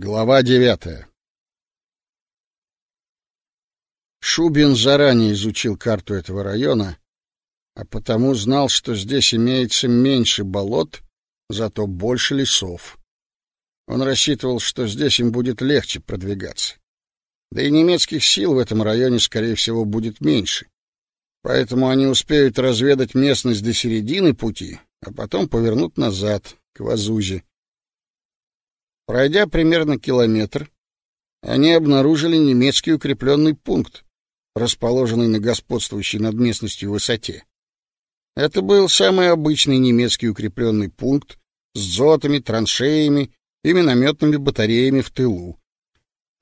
Глава девятая Шубин заранее изучил карту этого района, а потому знал, что здесь имеется меньше болот, зато больше лесов. Он рассчитывал, что здесь им будет легче продвигаться. Да и немецких сил в этом районе, скорее всего, будет меньше. Поэтому они успеют разведать местность до середины пути, а потом повернут назад, к Вазузе. Пройдя примерно километр, они обнаружили немецкий укрепленный пункт, расположенный на господствующей над местностью высоте. Это был самый обычный немецкий укрепленный пункт с зотами, траншеями и минометными батареями в тылу.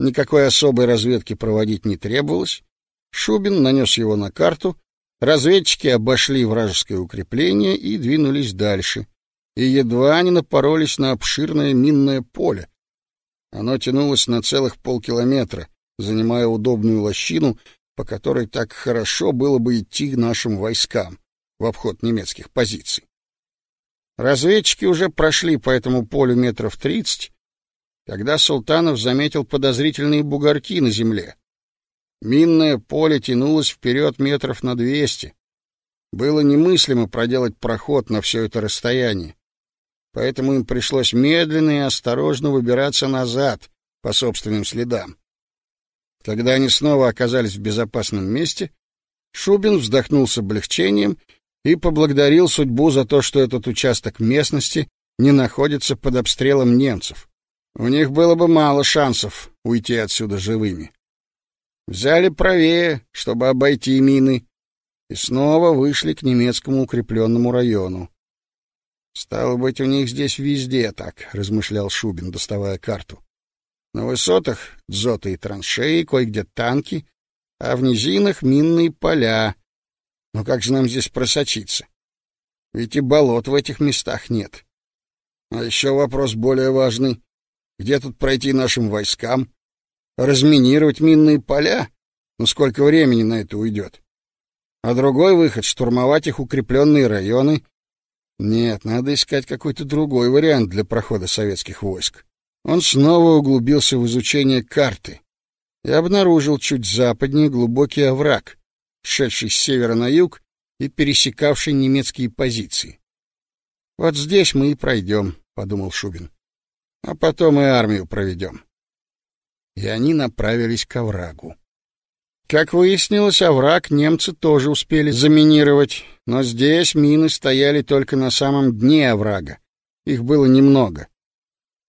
Никакой особой разведки проводить не требовалось. Шубин нанес его на карту, разведчики обошли вражеское укрепление и двинулись дальше и едва не напоролись на обширное минное поле. Оно тянулось на целых полкилометра, занимая удобную лощину, по которой так хорошо было бы идти нашим войскам в обход немецких позиций. Разведчики уже прошли по этому полю метров тридцать, когда Султанов заметил подозрительные бугорки на земле. Минное поле тянулось вперед метров на двести. Было немыслимо проделать проход на все это расстояние поэтому им пришлось медленно и осторожно выбираться назад по собственным следам. Когда они снова оказались в безопасном месте, Шубин вздохнул с облегчением и поблагодарил судьбу за то, что этот участок местности не находится под обстрелом немцев. У них было бы мало шансов уйти отсюда живыми. Взяли правее, чтобы обойти мины, и снова вышли к немецкому укрепленному району. Стало быть, у них здесь везде так, размышлял Шубин, доставая карту. На высотах дзоты и траншеи, кое-где танки, а в низинах минные поля. Но как же нам здесь просочиться? Ведь и болот в этих местах нет. А еще вопрос более важный. Где тут пройти нашим войскам? Разминировать минные поля? Ну сколько времени на это уйдет? А другой выход — штурмовать их укрепленные районы нет, надо искать какой-то другой вариант для прохода советских войск. Он снова углубился в изучение карты и обнаружил чуть западнее глубокий овраг, шедший с севера на юг и пересекавший немецкие позиции. Вот здесь мы и пройдем, подумал Шубин. А потом и армию проведем. И они направились к оврагу. Как выяснилось, овраг немцы тоже успели заминировать, но здесь мины стояли только на самом дне оврага. Их было немного.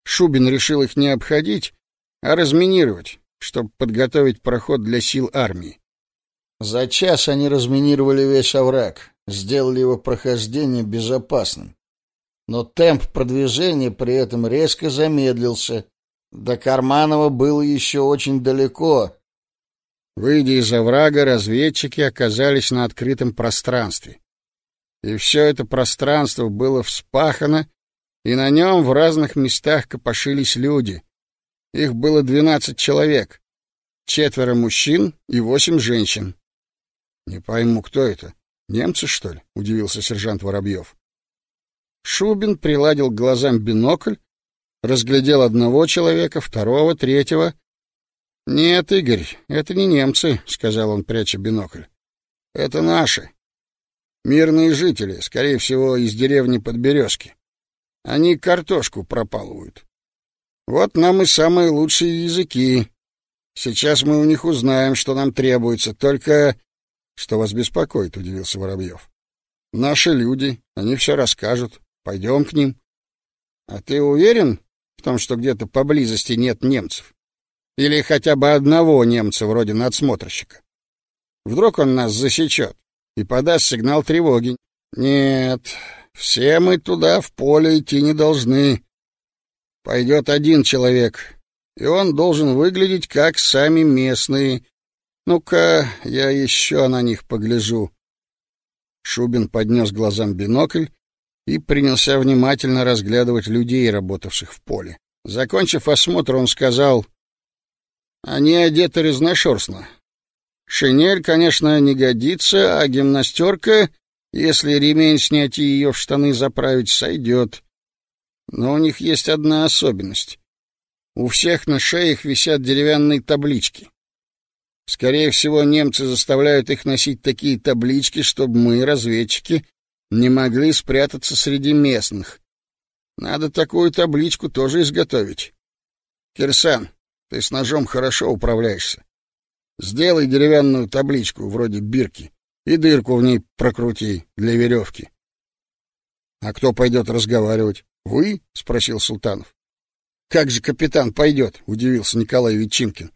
Шубин решил их не обходить, а разминировать, чтобы подготовить проход для сил армии. За час они разминировали весь овраг, сделали его прохождение безопасным. Но темп продвижения при этом резко замедлился. До Карманова было еще очень далеко, Выйдя из оврага, разведчики оказались на открытом пространстве. И все это пространство было вспахано, и на нем в разных местах копошились люди. Их было двенадцать человек, четверо мужчин и восемь женщин. Не пойму, кто это? Немцы, что ли? удивился сержант Воробьев. Шубин приладил к глазам бинокль, разглядел одного человека, второго, третьего «Нет, Игорь, это не немцы», — сказал он, пряча бинокль. «Это наши. Мирные жители, скорее всего, из деревни Подберезки. Они картошку пропалывают. Вот нам и самые лучшие языки. Сейчас мы у них узнаем, что нам требуется, только...» «Что вас беспокоит?» — удивился Воробьев. «Наши люди, они все расскажут. Пойдем к ним». «А ты уверен в том, что где-то поблизости нет немцев?» Или хотя бы одного немца вроде надсмотрщика. Вдруг он нас засечет и подаст сигнал тревоги. Нет, все мы туда в поле идти не должны. Пойдет один человек, и он должен выглядеть как сами местные. Ну-ка, я еще на них погляжу. Шубин поднес глазам бинокль и принялся внимательно разглядывать людей, работавших в поле. Закончив осмотр, он сказал: они одеты разношерстно. Шинель, конечно, не годится, а гимнастерка, если ремень снять и ее в штаны заправить, сойдет. Но у них есть одна особенность. У всех на шеях висят деревянные таблички. Скорее всего, немцы заставляют их носить такие таблички, чтобы мы, разведчики, не могли спрятаться среди местных. Надо такую табличку тоже изготовить. Кирсан, ты с ножом хорошо управляешься. Сделай деревянную табличку вроде бирки и дырку в ней прокрути для веревки. — А кто пойдет разговаривать? — Вы? — спросил Султанов. — Как же капитан пойдет? — удивился Николай Ветчинкин.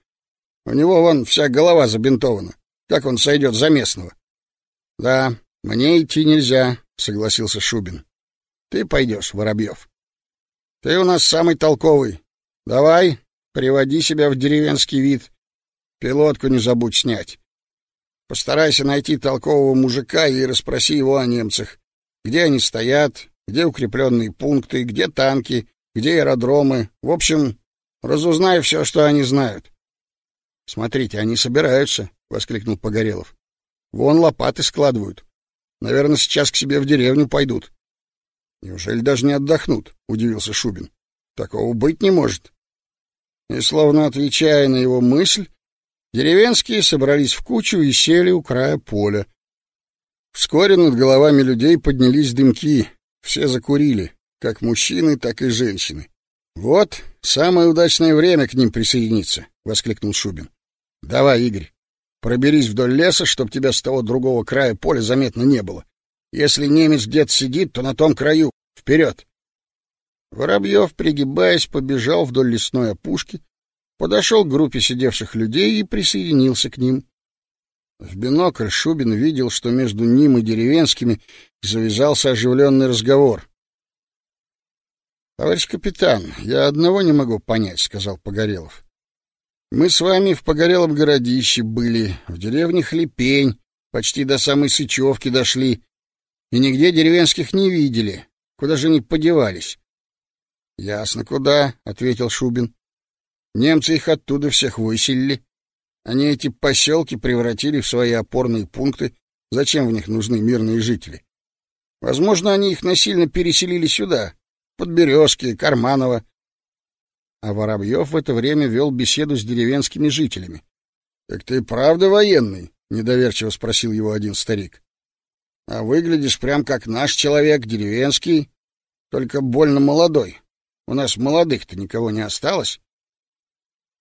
У него вон вся голова забинтована. Как он сойдет за местного? — Да, мне идти нельзя, — согласился Шубин. — Ты пойдешь, Воробьев. Ты у нас самый толковый. Давай, приводи себя в деревенский вид. Пилотку не забудь снять. Постарайся найти толкового мужика и расспроси его о немцах. Где они стоят, где укрепленные пункты, где танки, где аэродромы. В общем, разузнай все, что они знают. Смотрите, они собираются, воскликнул Погорелов. Вон лопаты складывают. Наверное, сейчас к себе в деревню пойдут. Неужели даже не отдохнут? удивился Шубин. Такого быть не может. И словно отвечая на его мысль, деревенские собрались в кучу и сели у края поля. Вскоре над головами людей поднялись дымки, все закурили, как мужчины, так и женщины. Вот самое удачное время к ним присоединиться, воскликнул Шубин. Давай, Игорь, проберись вдоль леса, чтоб тебя с того другого края поля заметно не было. Если немец где-то сидит, то на том краю. Вперед! Воробьев, пригибаясь, побежал вдоль лесной опушки, подошел к группе сидевших людей и присоединился к ним. В бинокль Шубин видел, что между ним и деревенскими завязался оживленный разговор. — Товарищ капитан, я одного не могу понять, — сказал Погорелов. Мы с вами в Погорелом городище были, в деревне Хлепень, почти до самой Сычевки дошли, и нигде деревенских не видели. Куда же они подевались? — Ясно, куда, — ответил Шубин. Немцы их оттуда всех выселили. Они эти поселки превратили в свои опорные пункты. Зачем в них нужны мирные жители? Возможно, они их насильно переселили сюда, под Березки, Карманово, а Воробьев в это время вел беседу с деревенскими жителями. — Так ты правда военный? — недоверчиво спросил его один старик. — А выглядишь прям как наш человек, деревенский, только больно молодой. У нас молодых-то никого не осталось. —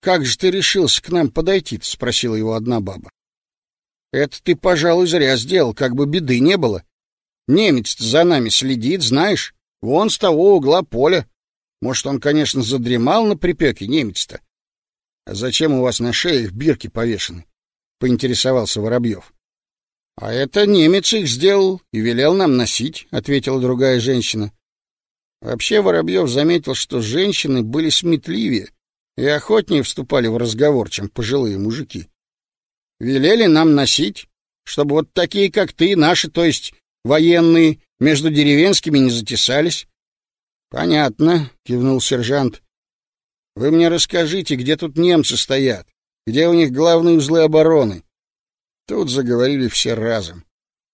Как же ты решился к нам подойти-то? — спросила его одна баба. — Это ты, пожалуй, зря сделал, как бы беды не было. Немец за нами следит, знаешь, вон с того угла поля. Может, он, конечно, задремал на припеке, немец-то. — А зачем у вас на шее их бирки повешены? — поинтересовался Воробьев. — А это немец их сделал и велел нам носить, — ответила другая женщина. Вообще Воробьев заметил, что женщины были сметливее и охотнее вступали в разговор, чем пожилые мужики. Велели нам носить, чтобы вот такие, как ты, наши, то есть военные, между деревенскими не затесались. Понятно, кивнул сержант. Вы мне расскажите, где тут немцы стоят, где у них главные узлы обороны. Тут заговорили все разом,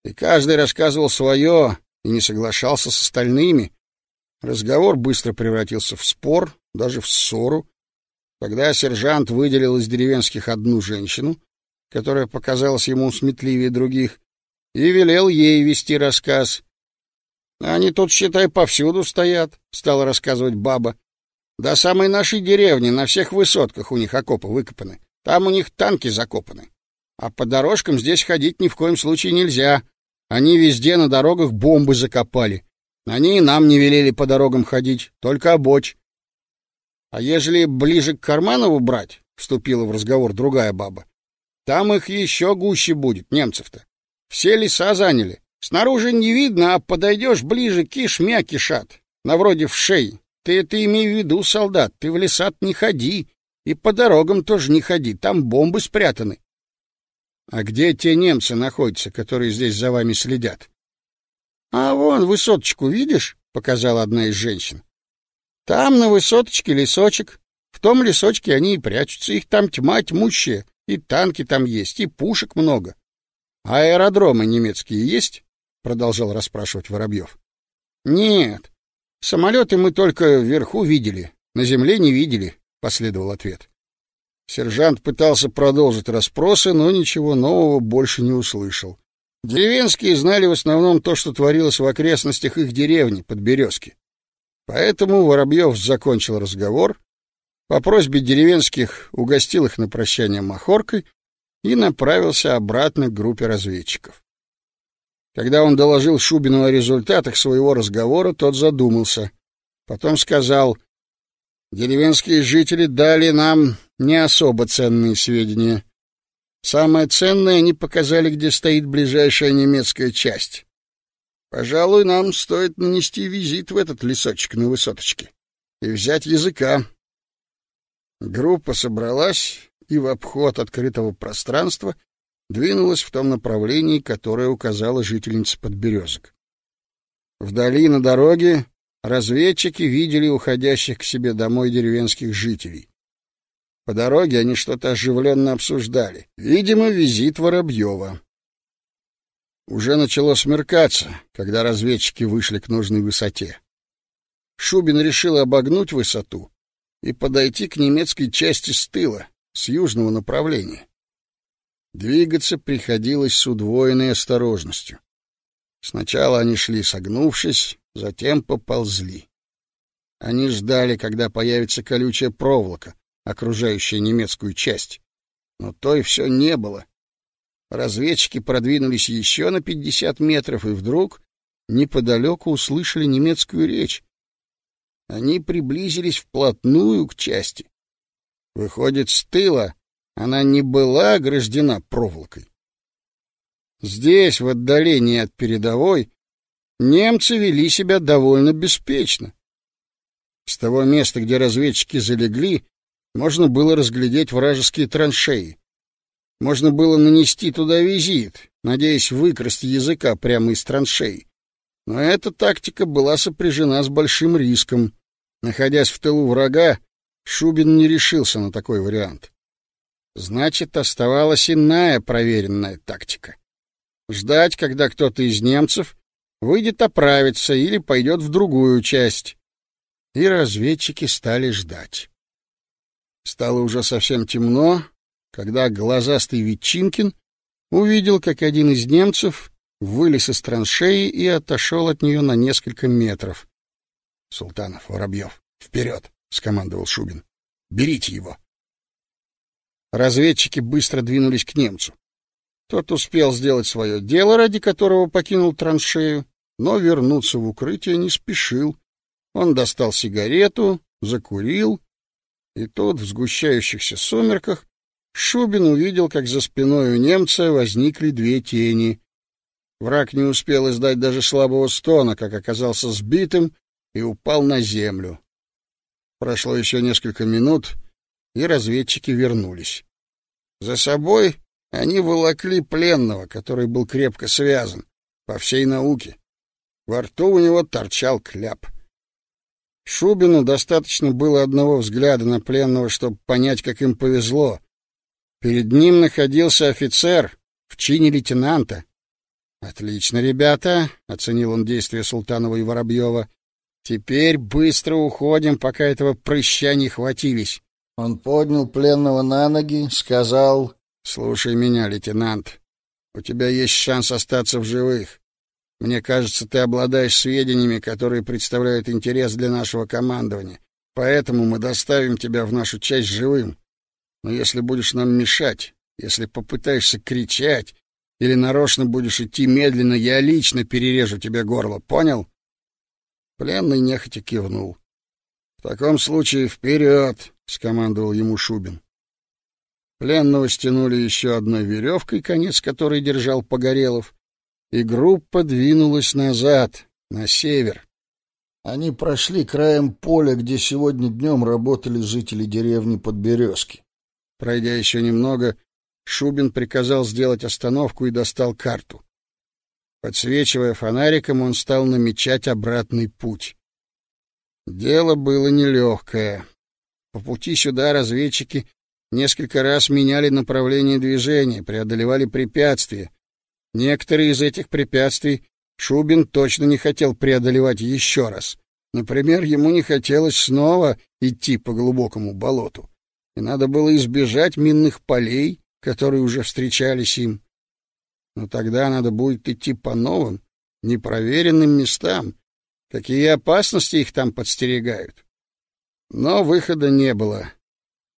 и каждый рассказывал свое и не соглашался с остальными. Разговор быстро превратился в спор, даже в ссору. Тогда сержант выделил из деревенских одну женщину, которая показалась ему сметливее других, и велел ей вести рассказ. Они тут, считай, повсюду стоят, стала рассказывать баба. До самой нашей деревни на всех высотках у них окопы выкопаны. Там у них танки закопаны. А по дорожкам здесь ходить ни в коем случае нельзя. Они везде на дорогах бомбы закопали. Они и нам не велели по дорогам ходить, только обочь. А ежели ближе к Карманову брать, вступила в разговор другая баба, там их еще гуще будет, немцев-то. Все леса заняли. Снаружи не видно, а подойдешь ближе, кишмя кишат, на вроде в шей. Ты это имей в виду, солдат, ты в лесат не ходи, и по дорогам тоже не ходи, там бомбы спрятаны. А где те немцы находятся, которые здесь за вами следят? А вон высоточку видишь, показала одна из женщин. Там на высоточке лесочек. В том лесочке они и прячутся, их там тьма тьмущая, и танки там есть, и пушек много. А аэродромы немецкие есть? продолжал расспрашивать Воробьев. Нет. Самолеты мы только вверху видели, на земле не видели. последовал ответ. Сержант пытался продолжить расспросы, но ничего нового больше не услышал. Деревенские знали в основном то, что творилось в окрестностях их деревни, под Березки. Поэтому Воробьев закончил разговор, по просьбе деревенских угостил их на прощание махоркой и направился обратно к группе разведчиков. Когда он доложил Шубину о результатах своего разговора, тот задумался. Потом сказал, «Деревенские жители дали нам не особо ценные сведения. Самое ценное они показали, где стоит ближайшая немецкая часть. Пожалуй, нам стоит нанести визит в этот лесочек на высоточке и взять языка. Группа собралась и в обход открытого пространства двинулась в том направлении, которое указала жительница Подберезок. Вдали на дороге разведчики видели уходящих к себе домой деревенских жителей. По дороге они что-то оживленно обсуждали. Видимо, визит Воробьева. Уже начало смеркаться, когда разведчики вышли к нужной высоте. Шубин решил обогнуть высоту и подойти к немецкой части с тыла, с южного направления. Двигаться приходилось с удвоенной осторожностью. Сначала они шли согнувшись, затем поползли. Они ждали, когда появится колючая проволока, окружающая немецкую часть. Но той все не было. Разведчики продвинулись еще на пятьдесят метров, и вдруг неподалеку услышали немецкую речь. Они приблизились вплотную к части. Выходит, с тыла она не была ограждена проволокой. Здесь, в отдалении от передовой, немцы вели себя довольно беспечно. С того места, где разведчики залегли, можно было разглядеть вражеские траншеи. Можно было нанести туда визит, надеясь выкрасть языка прямо из траншей. Но эта тактика была сопряжена с большим риском. Находясь в тылу врага, Шубин не решился на такой вариант. Значит, оставалась иная проверенная тактика. Ждать, когда кто-то из немцев выйдет оправиться или пойдет в другую часть. И разведчики стали ждать. Стало уже совсем темно, когда глазастый Ветчинкин увидел, как один из немцев вылез из траншеи и отошел от нее на несколько метров. — Султанов, Воробьев, вперед! — скомандовал Шубин. — Берите его! Разведчики быстро двинулись к немцу. Тот успел сделать свое дело, ради которого покинул траншею, но вернуться в укрытие не спешил. Он достал сигарету, закурил и тут, в сгущающихся сумерках, Шубин увидел, как за спиной у немца возникли две тени. Враг не успел издать даже слабого стона, как оказался сбитым и упал на землю. Прошло еще несколько минут, и разведчики вернулись. За собой они волокли пленного, который был крепко связан, по всей науке. Во рту у него торчал кляп. Шубину достаточно было одного взгляда на пленного, чтобы понять, как им повезло. Перед ним находился офицер в чине лейтенанта. «Отлично, ребята», — оценил он действия Султанова и Воробьева. «Теперь быстро уходим, пока этого прыща не хватились». Он поднял пленного на ноги, сказал, «Слушай меня, лейтенант, у тебя есть шанс остаться в живых. Мне кажется, ты обладаешь сведениями, которые представляют интерес для нашего командования. Поэтому мы доставим тебя в нашу часть живым. Но если будешь нам мешать, если попытаешься кричать или нарочно будешь идти медленно, я лично перережу тебе горло. Понял? Пленный нехотя кивнул. В таком случае вперед, скомандовал ему Шубин. Пленного стянули еще одной веревкой, конец которой держал Погорелов и группа двинулась назад, на север. Они прошли краем поля, где сегодня днем работали жители деревни Подберезки. Пройдя еще немного, Шубин приказал сделать остановку и достал карту. Подсвечивая фонариком, он стал намечать обратный путь. Дело было нелегкое. По пути сюда разведчики несколько раз меняли направление движения, преодолевали препятствия, Некоторые из этих препятствий Шубин точно не хотел преодолевать еще раз. Например, ему не хотелось снова идти по глубокому болоту, и надо было избежать минных полей, которые уже встречались им. Но тогда надо будет идти по новым, непроверенным местам. Какие опасности их там подстерегают? Но выхода не было.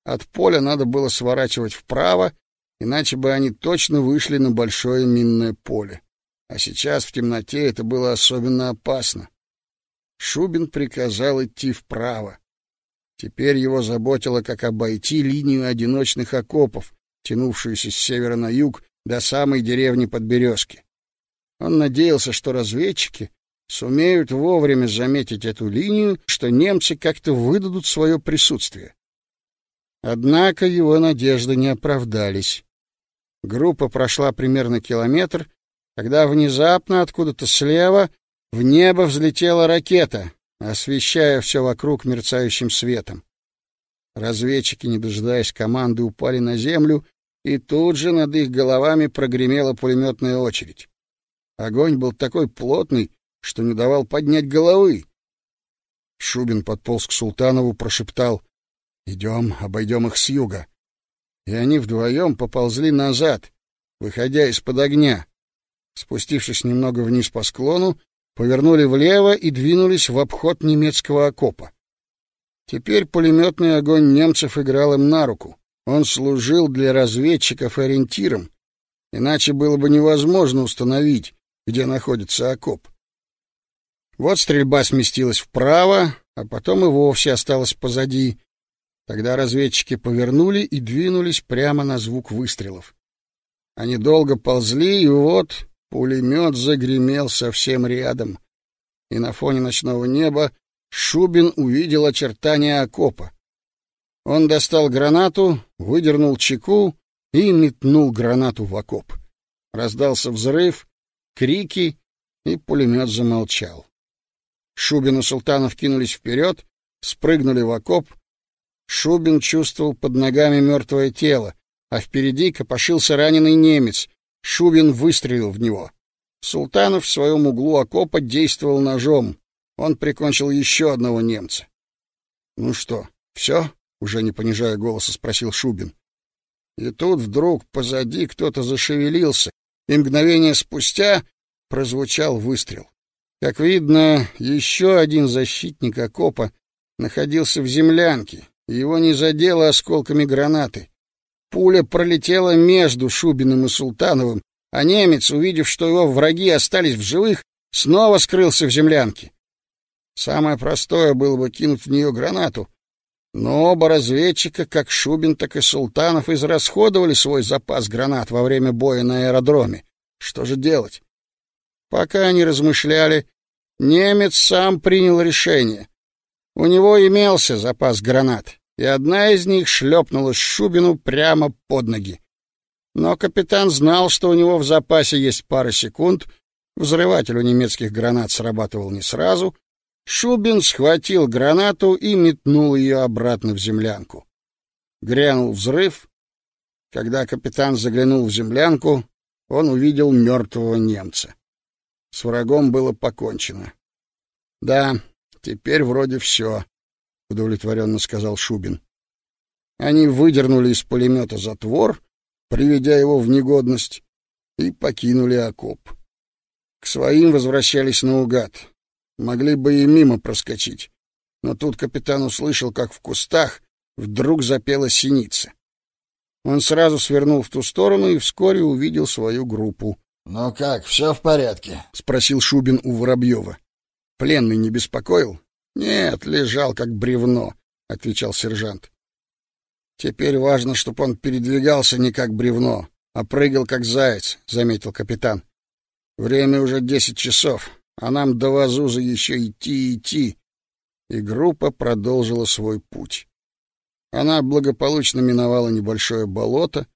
От поля надо было сворачивать вправо, иначе бы они точно вышли на большое минное поле. А сейчас в темноте это было особенно опасно. Шубин приказал идти вправо. Теперь его заботило, как обойти линию одиночных окопов, тянувшуюся с севера на юг до самой деревни Подберезки. Он надеялся, что разведчики сумеют вовремя заметить эту линию, что немцы как-то выдадут свое присутствие. Однако его надежды не оправдались. Группа прошла примерно километр, когда внезапно откуда-то слева в небо взлетела ракета, освещая все вокруг мерцающим светом. Разведчики, не дожидаясь команды, упали на землю, и тут же над их головами прогремела пулеметная очередь. Огонь был такой плотный, что не давал поднять головы. Шубин подполз к Султанову, прошептал «Идем, обойдем их с юга». И они вдвоем поползли назад, выходя из-под огня. Спустившись немного вниз по склону, повернули влево и двинулись в обход немецкого окопа. Теперь пулеметный огонь немцев играл им на руку. Он служил для разведчиков ориентиром, иначе было бы невозможно установить, где находится окоп. Вот стрельба сместилась вправо, а потом и вовсе осталась позади. Тогда разведчики повернули и двинулись прямо на звук выстрелов. Они долго ползли, и вот пулемет загремел совсем рядом. И на фоне ночного неба Шубин увидел очертания окопа. Он достал гранату, выдернул чеку и метнул гранату в окоп. Раздался взрыв, крики, и пулемет замолчал. Шубин и Султанов кинулись вперед, спрыгнули в окоп. Шубин чувствовал под ногами мертвое тело, а впереди копошился раненый немец. Шубин выстрелил в него. Султанов в своем углу окопа действовал ножом. Он прикончил еще одного немца. — Ну что, все? — уже не понижая голоса, спросил Шубин. И тут вдруг позади кто-то зашевелился, и мгновение спустя прозвучал выстрел. Как видно, еще один защитник окопа находился в землянке, его не задело осколками гранаты. Пуля пролетела между Шубиным и Султановым, а немец, увидев, что его враги остались в живых, снова скрылся в землянке. Самое простое было бы кинуть в нее гранату, но оба разведчика, как Шубин, так и Султанов, израсходовали свой запас гранат во время боя на аэродроме. Что же делать? Пока они размышляли, немец сам принял решение. У него имелся запас гранат, и одна из них шлепнула Шубину прямо под ноги. Но капитан знал, что у него в запасе есть пара секунд, взрыватель у немецких гранат срабатывал не сразу. Шубин схватил гранату и метнул ее обратно в землянку. Грянул взрыв. Когда капитан заглянул в землянку, он увидел мертвого немца. С врагом было покончено. — Да, теперь вроде все, — удовлетворенно сказал Шубин. Они выдернули из пулемета затвор, приведя его в негодность, и покинули окоп. К своим возвращались наугад. Могли бы и мимо проскочить. Но тут капитан услышал, как в кустах вдруг запела синица. Он сразу свернул в ту сторону и вскоре увидел свою группу. «Ну как, все в порядке?» — спросил Шубин у Воробьева. Пленный не беспокоил? «Нет, лежал как бревно», — отвечал сержант. «Теперь важно, чтобы он передвигался не как бревно, а прыгал как заяц», — заметил капитан. «Время уже десять часов, а нам до Вазуза еще идти идти». И группа продолжила свой путь. Она благополучно миновала небольшое болото,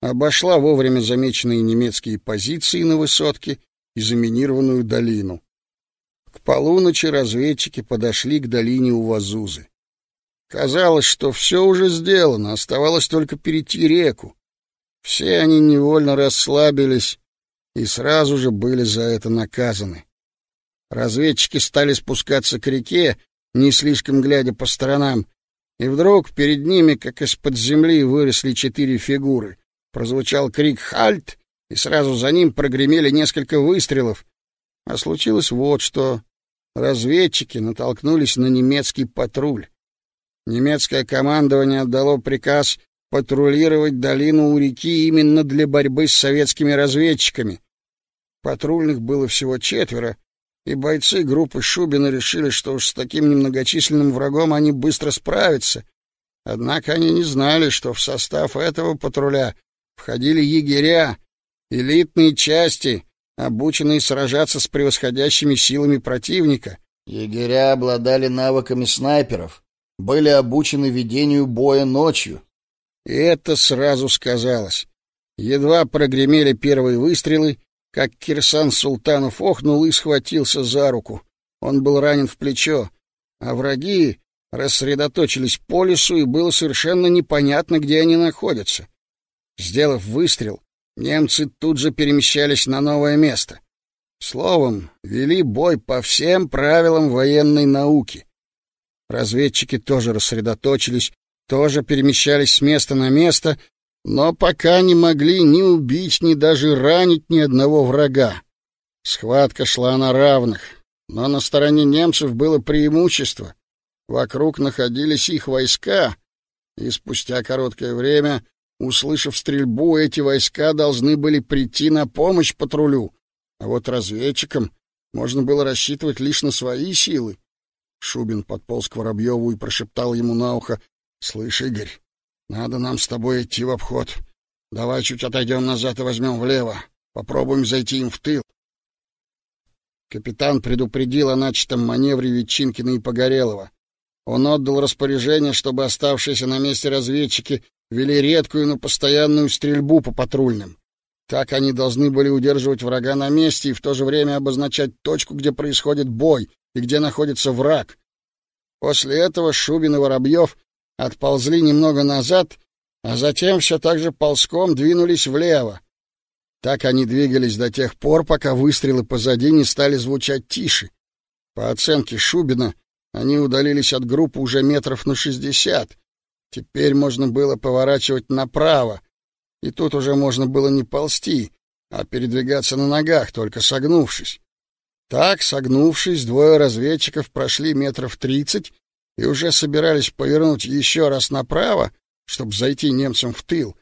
обошла вовремя замеченные немецкие позиции на высотке и заминированную долину. К полуночи разведчики подошли к долине у Вазузы. Казалось, что все уже сделано, оставалось только перейти реку. Все они невольно расслабились и сразу же были за это наказаны. Разведчики стали спускаться к реке, не слишком глядя по сторонам, и вдруг перед ними, как из-под земли, выросли четыре фигуры. Прозвучал крик «Хальт!», и сразу за ним прогремели несколько выстрелов. А случилось вот что. Разведчики натолкнулись на немецкий патруль. Немецкое командование отдало приказ патрулировать долину у реки именно для борьбы с советскими разведчиками. Патрульных было всего четверо, и бойцы группы Шубина решили, что уж с таким немногочисленным врагом они быстро справятся. Однако они не знали, что в состав этого патруля входили егеря, элитные части, обученные сражаться с превосходящими силами противника. Егеря обладали навыками снайперов, были обучены ведению боя ночью. И это сразу сказалось. Едва прогремели первые выстрелы, как Кирсан Султанов охнул и схватился за руку. Он был ранен в плечо, а враги рассредоточились по лесу, и было совершенно непонятно, где они находятся. Сделав выстрел, немцы тут же перемещались на новое место. Словом, вели бой по всем правилам военной науки. Разведчики тоже рассредоточились, тоже перемещались с места на место, но пока не могли ни убить, ни даже ранить ни одного врага. Схватка шла на равных, но на стороне немцев было преимущество. Вокруг находились их войска, и спустя короткое время, услышав стрельбу, эти войска должны были прийти на помощь патрулю, а вот разведчикам можно было рассчитывать лишь на свои силы. Шубин подполз к Воробьеву и прошептал ему на ухо, «Слышь, Игорь, надо нам с тобой идти в обход. Давай чуть отойдем назад и возьмем влево. Попробуем зайти им в тыл. Капитан предупредил о начатом маневре Ветчинкина и Погорелова. Он отдал распоряжение, чтобы оставшиеся на месте разведчики вели редкую, но постоянную стрельбу по патрульным. Так они должны были удерживать врага на месте и в то же время обозначать точку, где происходит бой и где находится враг. После этого Шубин и Воробьев отползли немного назад, а затем все так же ползком двинулись влево. Так они двигались до тех пор, пока выстрелы позади не стали звучать тише. По оценке Шубина, они удалились от группы уже метров на шестьдесят. Теперь можно было поворачивать направо, и тут уже можно было не ползти, а передвигаться на ногах, только согнувшись. Так, согнувшись, двое разведчиков прошли метров тридцать и уже собирались повернуть еще раз направо, чтобы зайти немцам в тыл,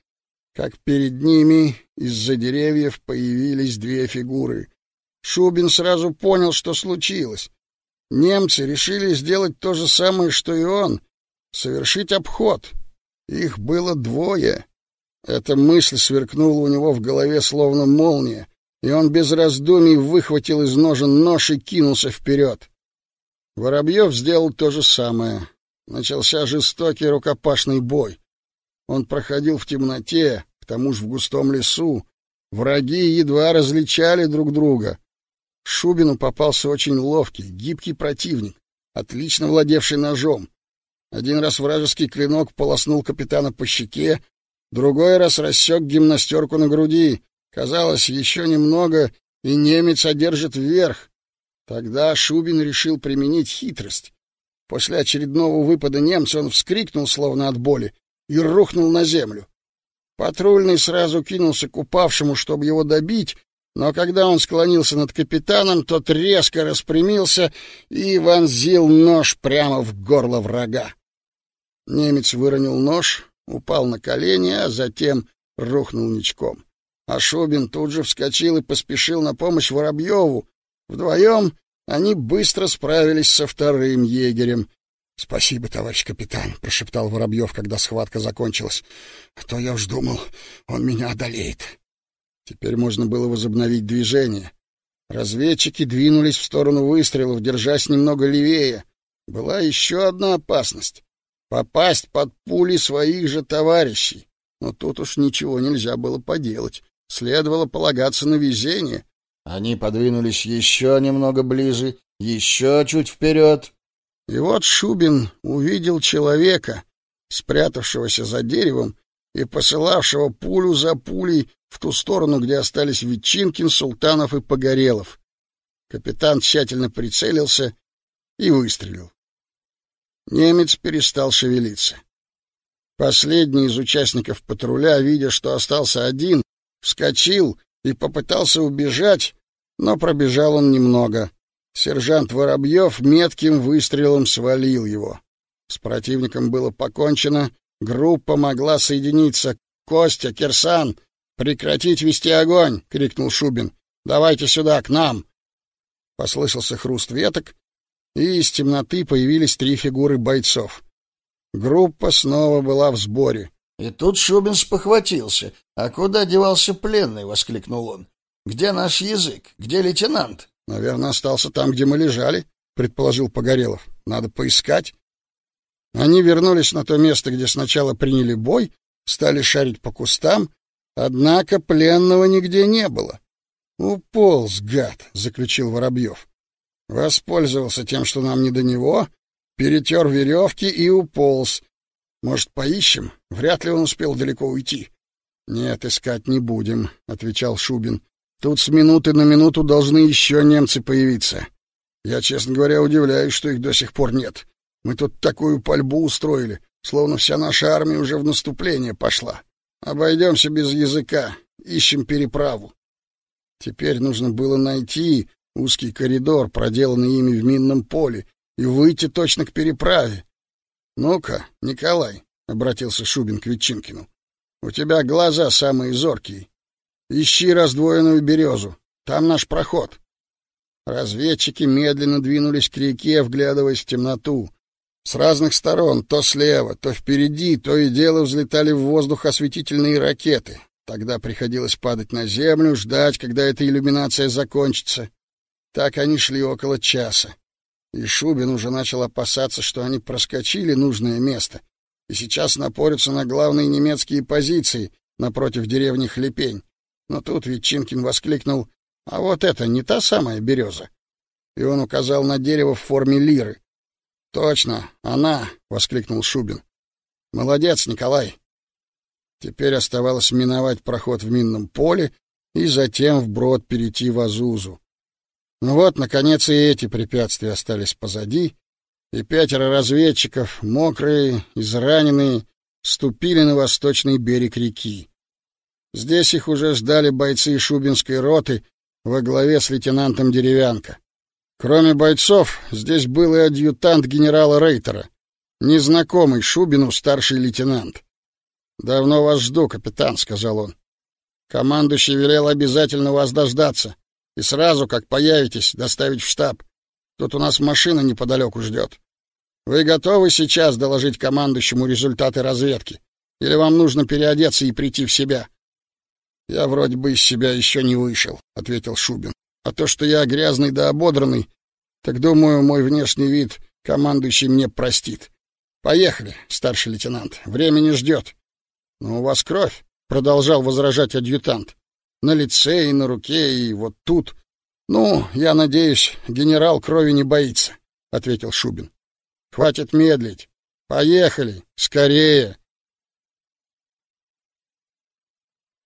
как перед ними из-за деревьев появились две фигуры. Шубин сразу понял, что случилось. Немцы решили сделать то же самое, что и он — совершить обход. Их было двое. Эта мысль сверкнула у него в голове словно молния, и он без раздумий выхватил из ножен нож и кинулся вперед. Воробьев сделал то же самое. Начался жестокий рукопашный бой. Он проходил в темноте, к тому же в густом лесу. Враги едва различали друг друга. Шубину попался очень ловкий, гибкий противник, отлично владевший ножом. Один раз вражеский клинок полоснул капитана по щеке, другой раз рассек гимнастерку на груди. Казалось, еще немного, и немец одержит вверх. Тогда Шубин решил применить хитрость. После очередного выпада немца он вскрикнул, словно от боли, и рухнул на землю. Патрульный сразу кинулся к упавшему, чтобы его добить, но когда он склонился над капитаном, тот резко распрямился и вонзил нож прямо в горло врага. Немец выронил нож, упал на колени, а затем рухнул ничком. А Шубин тут же вскочил и поспешил на помощь Воробьеву, Вдвоем они быстро справились со вторым егерем. — Спасибо, товарищ капитан, — прошептал Воробьев, когда схватка закончилась. — А то я уж думал, он меня одолеет. Теперь можно было возобновить движение. Разведчики двинулись в сторону выстрелов, держась немного левее. Была еще одна опасность — попасть под пули своих же товарищей. Но тут уж ничего нельзя было поделать. Следовало полагаться на везение. Они подвинулись еще немного ближе, еще чуть вперед. И вот Шубин увидел человека, спрятавшегося за деревом и посылавшего пулю за пулей в ту сторону, где остались Ветчинкин, Султанов и Погорелов. Капитан тщательно прицелился и выстрелил. Немец перестал шевелиться. Последний из участников патруля, видя, что остался один, вскочил и попытался убежать, но пробежал он немного. Сержант Воробьев метким выстрелом свалил его. С противником было покончено, группа могла соединиться. «Костя, Кирсан, прекратить вести огонь!» — крикнул Шубин. «Давайте сюда, к нам!» Послышался хруст веток, и из темноты появились три фигуры бойцов. Группа снова была в сборе. И тут Шубин спохватился. «А куда девался пленный?» — воскликнул он. «Где наш язык? Где лейтенант?» «Наверное, остался там, где мы лежали», — предположил Погорелов. «Надо поискать». Они вернулись на то место, где сначала приняли бой, стали шарить по кустам, однако пленного нигде не было. «Уполз, гад!» — заключил Воробьев. Воспользовался тем, что нам не до него, перетер веревки и уполз. Может, поищем? Вряд ли он успел далеко уйти. Нет, искать не будем, отвечал Шубин. Тут с минуты на минуту должны еще немцы появиться. Я, честно говоря, удивляюсь, что их до сих пор нет. Мы тут такую пальбу устроили, словно вся наша армия уже в наступление пошла. Обойдемся без языка, ищем переправу. Теперь нужно было найти узкий коридор, проделанный ими в минном поле, и выйти точно к переправе. Ну-ка, Николай, обратился Шубин к Ветчинкину. У тебя глаза самые зоркие. Ищи раздвоенную березу. Там наш проход. Разведчики медленно двинулись к реке, вглядываясь в темноту. С разных сторон, то слева, то впереди, то и дело взлетали в воздух осветительные ракеты. Тогда приходилось падать на землю, ждать, когда эта иллюминация закончится. Так они шли около часа. И Шубин уже начал опасаться, что они проскочили нужное место и сейчас напорются на главные немецкие позиции напротив деревни Хлепень. Но тут Ветчинкин воскликнул «А вот это не та самая береза?» И он указал на дерево в форме лиры. «Точно, она!» — воскликнул Шубин. «Молодец, Николай!» Теперь оставалось миновать проход в минном поле и затем вброд перейти в Азузу. Ну вот, наконец, и эти препятствия остались позади, и пятеро разведчиков, мокрые, израненные, ступили на восточный берег реки. Здесь их уже ждали бойцы Шубинской роты во главе с лейтенантом Деревянко. Кроме бойцов, здесь был и адъютант генерала Рейтера, незнакомый Шубину старший лейтенант. «Давно вас жду, капитан», — сказал он. «Командующий велел обязательно вас дождаться и сразу, как появитесь, доставить в штаб. Тут у нас машина неподалеку ждет. Вы готовы сейчас доложить командующему результаты разведки? Или вам нужно переодеться и прийти в себя? Я вроде бы из себя еще не вышел, ответил Шубин. А то, что я грязный да ободранный, так думаю, мой внешний вид командующий мне простит. Поехали, старший лейтенант. Время не ждет. Но у вас кровь, продолжал возражать адъютант на лице и на руке, и вот тут. Ну, я надеюсь, генерал крови не боится, ответил Шубин. Хватит медлить. Поехали, скорее.